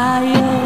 for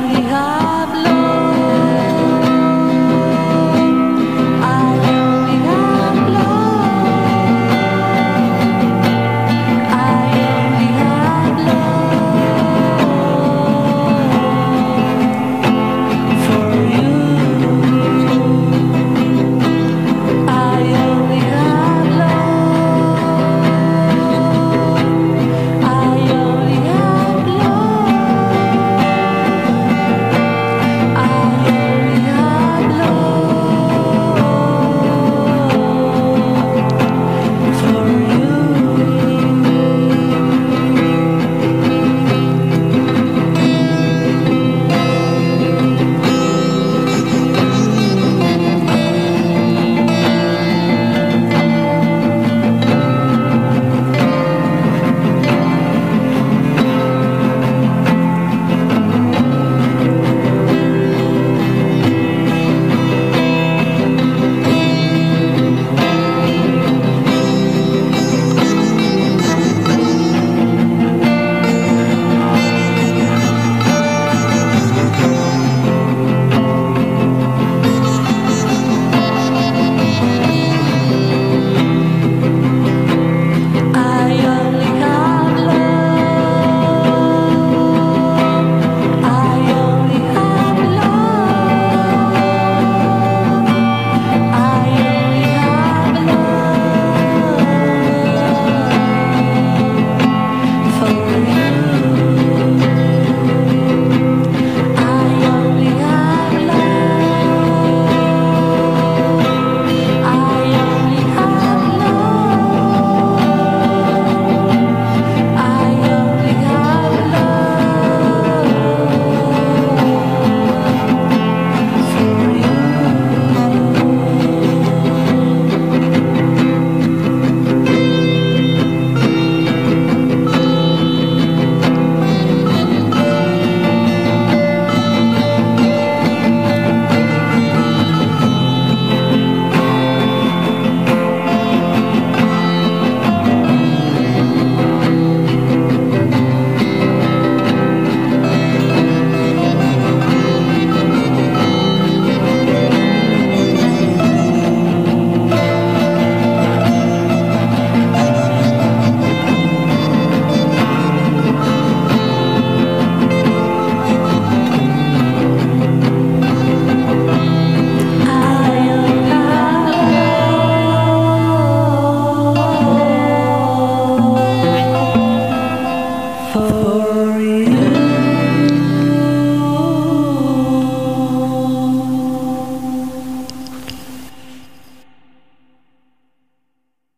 you.